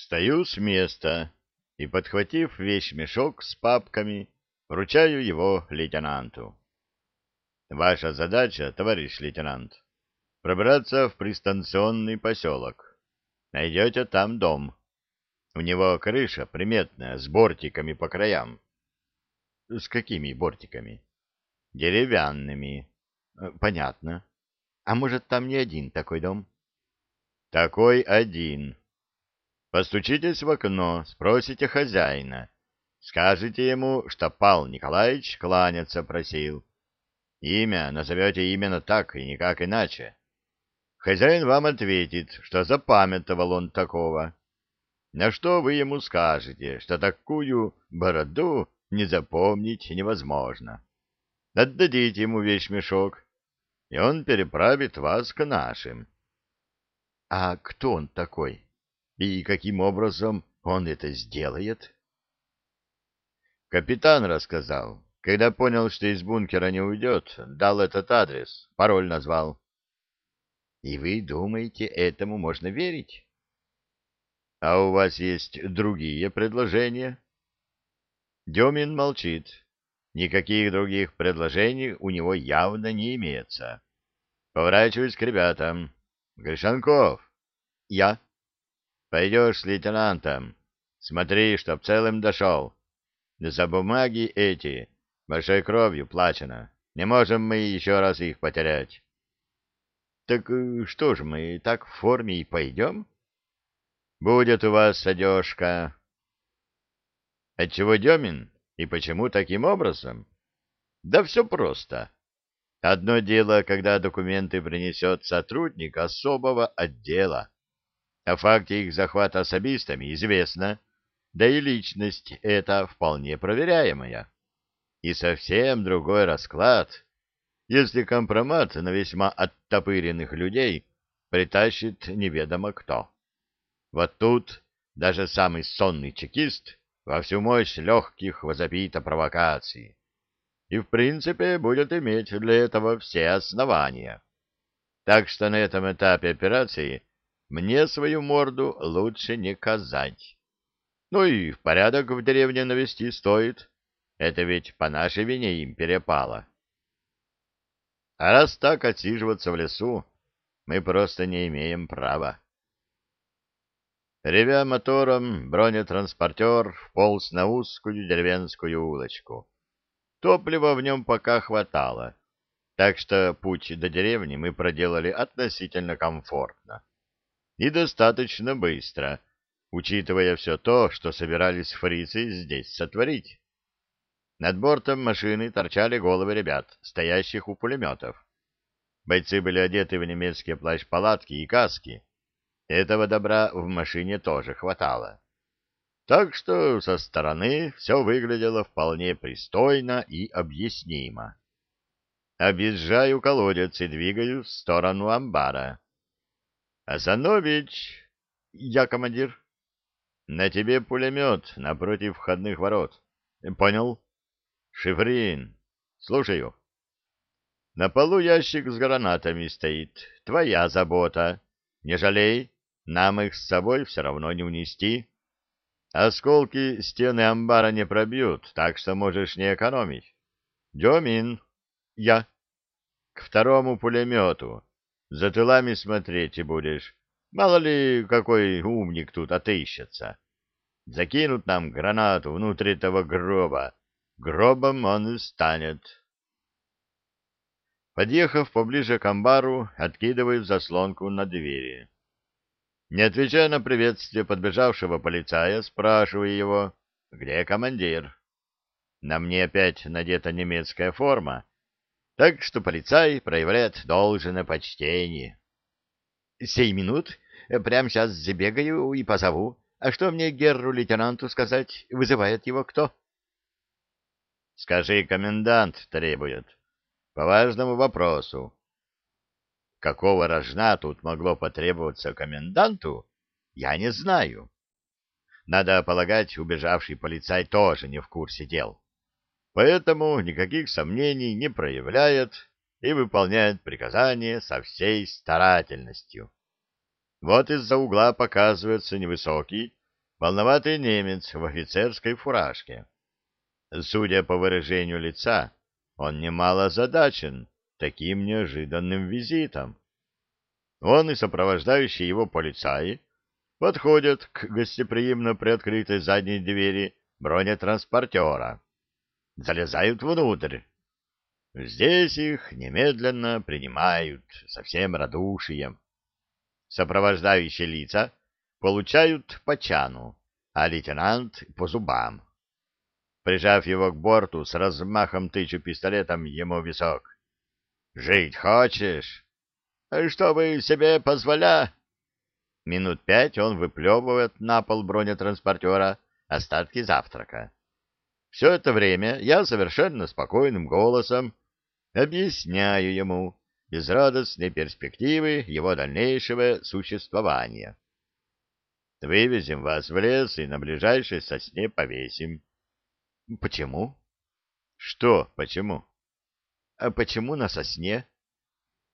Встаю с места и, подхватив вещмешок с папками, вручаю его лейтенанту. Ваша задача, товарищ лейтенант, пробраться в пристанционный поселок. Найдете там дом. У него крыша приметная, с бортиками по краям. С какими бортиками? Деревянными. Понятно. А может, там не один такой дом? Такой один. Постучитесь в окно, спросите хозяина. Скажете ему, что Пал Николаевич кланяться просил. Имя назовете именно так и никак иначе. Хозяин вам ответит, что запамятовал он такого. На что вы ему скажете, что такую бороду не запомнить невозможно. Отдадите ему вещмешок, и он переправит вас к нашим. А кто он такой? И каким образом он это сделает? Капитан рассказал. Когда понял, что из бункера не уйдет, дал этот адрес, пароль назвал. И вы думаете, этому можно верить? А у вас есть другие предложения? Демин молчит. Никаких других предложений у него явно не имеется. Поворачиваюсь к ребятам. Гришанков. Я. Пойдешь с лейтенантом. Смотри, чтоб целым дошел. За бумаги эти большой кровью плачено. Не можем мы еще раз их потерять. Так э, что ж, мы так в форме и пойдем? Будет у вас одежка. Отчего Демин? И почему таким образом? Да все просто. Одно дело, когда документы принесет сотрудник особого отдела. О факте их захвата особистами известно, да и личность эта вполне проверяемая. И совсем другой расклад, если компромат на весьма оттопыренных людей притащит неведомо кто. Вот тут даже самый сонный чекист во всю мощь легких возопит о провокации. И, в принципе, будет иметь для этого все основания. Так что на этом этапе операции мне свою морду лучше не казать. Ну и в порядок в деревне навести стоит. Это ведь по нашей вине им перепало. А раз так отсиживаться в лесу, мы просто не имеем права. Ревя мотором, бронетранспортер вполз на узкую деревенскую улочку. Топлива в нем пока хватало, так что путь до деревни мы проделали относительно комфортно. И достаточно быстро, учитывая все то, что собирались фрицы здесь сотворить. Над бортом машины торчали головы ребят, стоящих у пулеметов. Бойцы были одеты в немецкие плащ-палатки и каски, этого добра в машине тоже хватало. Так что со стороны все выглядело вполне пристойно и объяснимо. Объезжаю колодец и двигаюсь в сторону амбара. — Азанович! — Я командир. — На тебе пулемет напротив входных ворот. — Понял. — Шифрин. — Слушаю. — На полу ящик с гранатами стоит. Твоя забота. Не жалей. Нам их с собой все равно не унести. Осколки стены амбара не пробьют, так что можешь не экономить. Демин. Я. К второму пулемету. За тылами смотреть и будешь. Мало ли, какой умник тут отыщется. Закинут нам гранату внутрь этого гроба. Гробом он и станет. Подъехав поближе к амбару, откидываю заслонку на двери. Не отвечая на приветствие подбежавшего полицая, спрашиваю его, где командир. На мне опять надета немецкая форма, так что полицай проявляет должное почтение. — Сей минут, прямо сейчас забегаю и позову. А что мне герру-лейтенанту сказать? Вызывает его кто? — Скажи, комендант требует. По важному вопросу. Какого рожна тут могло потребоваться коменданту, я не знаю. Надо полагать, убежавший полицай тоже не в курсе дел. Поэтому никаких сомнений не проявляет и выполняет приказания со всей старательностью. Вот из-за угла показывается невысокий, полноватый немец в офицерской фуражке. Судя по выражению лица, он немало озадачен таким неожиданным визитом. Он и сопровождающие его полицаи подходят к гостеприимно приоткрытой задней двери бронетранспортера, залезают внутрь. Здесь их немедленно принимают со всем радушием. Сопровождающие лица получают по чану, а лейтенант — по зубам. Прижав его к борту, с размахом тычу пистолетом ему висок. «Жить хочешь? Чтобы себе позволя...» Минут пять он выплевывает на пол бронетранспортера остатки завтрака. Все это время я совершенно спокойным голосом объясняю ему безрадостные перспективы его дальнейшего существования. Вывезем вас в лес и на ближайшей сосне повесим. Почему? Что почему? А почему на сосне?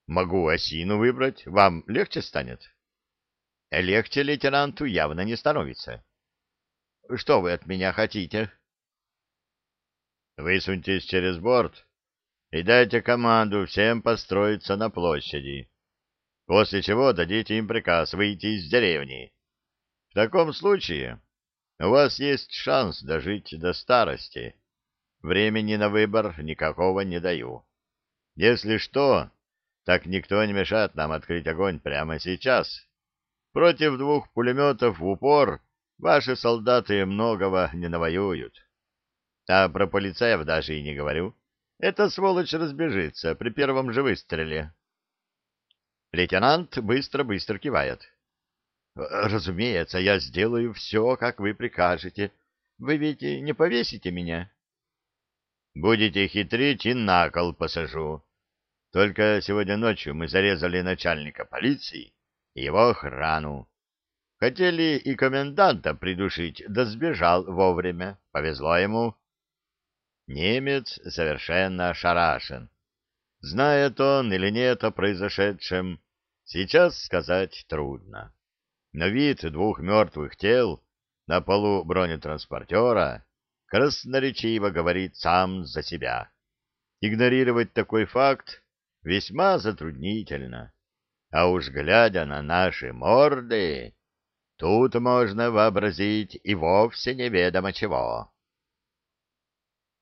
Могу осину выбрать, вам легче станет? Легче лейтенанту явно не становится. Что вы от меня хотите? Высуньтесь через борт и дайте команду всем построиться на площади, после чего дадите им приказ выйти из деревни. В таком случае у вас есть шанс дожить до старости. Времени на выбор никакого не даю. Если что, так никто не мешает нам открыть огонь прямо сейчас. Против двух пулеметов в упор ваши солдаты многого не навоюют. А про полицаев даже и не говорю. Эта сволочь разбежится при первом же выстреле. Лейтенант быстро-быстро кивает. Разумеется, я сделаю все, как вы прикажете. Вы ведь не повесите меня? Будете хитрить и на кол посажу. Только сегодня ночью мы зарезали начальника полиции и его охрану. Хотели и коменданта придушить, да сбежал вовремя. Повезло ему. Немец совершенно ошарашен. Знает он или нет о произошедшем, сейчас сказать трудно. Но вид двух мертвых тел на полу бронетранспортера красноречиво говорит сам за себя. Игнорировать такой факт весьма затруднительно. А уж глядя на наши морды, тут можно вообразить и вовсе неведомо чего.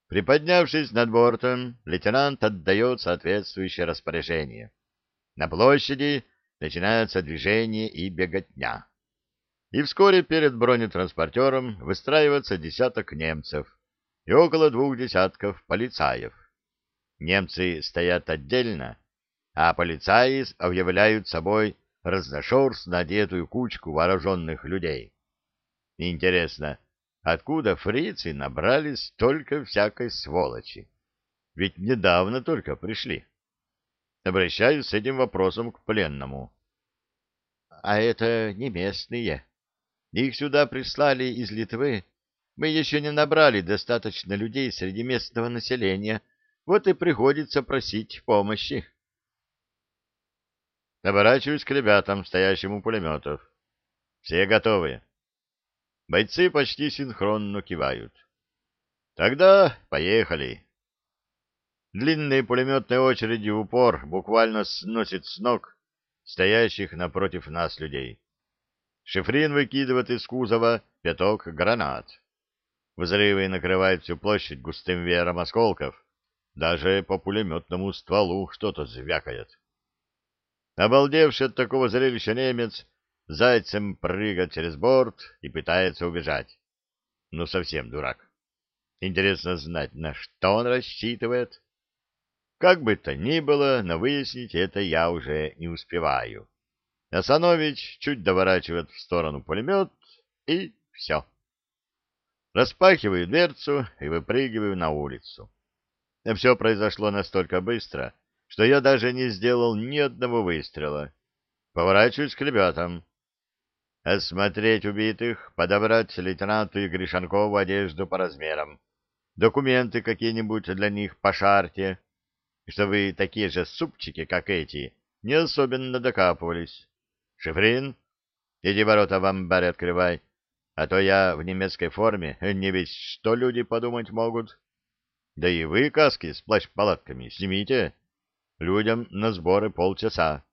Приподнявшись над бортом, лейтенант отдает соответствующее распоряжение. На площади начинается движение и беготня. И вскоре перед бронетранспортером выстраивается десяток немцев и около двух десятков полицаев. Немцы стоят отдельно, а полицаи объявляют собой разношерстно одетую кучку вооруженных людей. Интересно, откуда фрицы набрали столько всякой сволочи? Ведь недавно только пришли. Обращаюсь с этим вопросом к пленному. — А это не местные. Их сюда прислали из Литвы. Мы еще не набрали достаточно людей среди местного населения, вот и приходится просить помощи. Оборачиваюсь к ребятам, стоящим у пулеметов. Все готовы. Бойцы почти синхронно кивают. Тогда поехали. Длинные пулеметные очереди в упор буквально сносит с ног стоящих напротив нас людей. Шифрин выкидывает из кузова пяток гранат. Взрывы накрывают всю площадь густым веером осколков. Даже по пулеметному стволу что-то звякает. Обалдевший от такого зрелища немец зайцем прыгает через борт и пытается убежать. Ну, совсем дурак. Интересно знать, на что он рассчитывает. Как бы то ни было, но выяснить это я уже не успеваю. Асанович чуть доворачивает в сторону пулемет, и все. Распахиваю дверцу и выпрыгиваю на улицу. Все произошло настолько быстро, что я даже не сделал ни одного выстрела. Поворачиваюсь к ребятам. Осмотреть убитых, подобрать лейтенанту и Гришанкову одежду по размерам, документы какие-нибудь для них по шарте, чтобы такие же супчики, как эти, не особенно докапывались. Шифрин, иди ворота в амбаре открывай. а то я в немецкой форме, не весь что люди подумать могут. Да и вы каски с плащ-палатками снимите. Людям на сборы полчаса.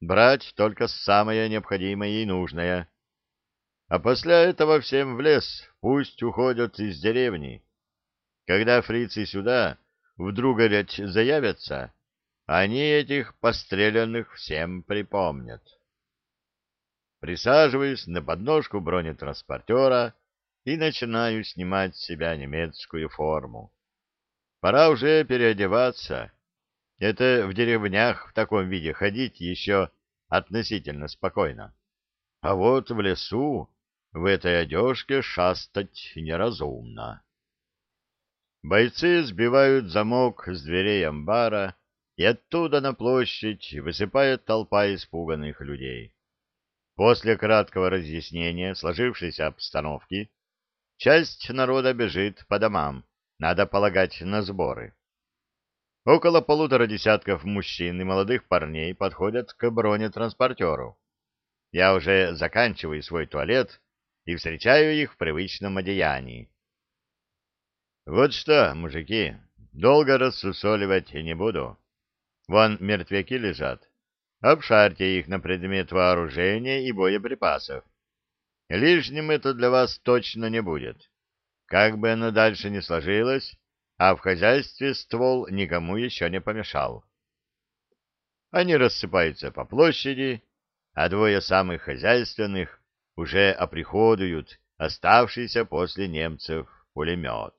Брать только самое необходимое и нужное. А после этого всем в лес, пусть уходят из деревни. Когда фрицы сюда вдруг, говорят, заявятся, они этих постреленных всем припомнят. Присаживаюсь на подножку бронетранспортера и начинаю снимать с себя немецкую форму. Пора уже переодеваться. Это в деревнях в таком виде ходить еще относительно спокойно. А вот в лесу в этой одежке шастать неразумно. Бойцы сбивают замок с дверей амбара, и оттуда на площадь высыпает толпа испуганных людей. После краткого разъяснения сложившейся обстановки часть народа бежит по домам, надо полагать, на сборы. Около полутора десятков мужчин и молодых парней подходят к бронетранспортеру. Я уже заканчиваю свой туалет и встречаю их в привычном одеянии. Вот что, мужики, долго рассусоливать не буду. Вон мертвяки лежат. Обшарьте их на предмет вооружения и боеприпасов. Лишним это для вас точно не будет. Как бы оно дальше ни сложилось, а в хозяйстве ствол никому еще не помешал. Они рассыпаются по площади, а двое самых хозяйственных уже оприходуют оставшийся после немцев пулемет.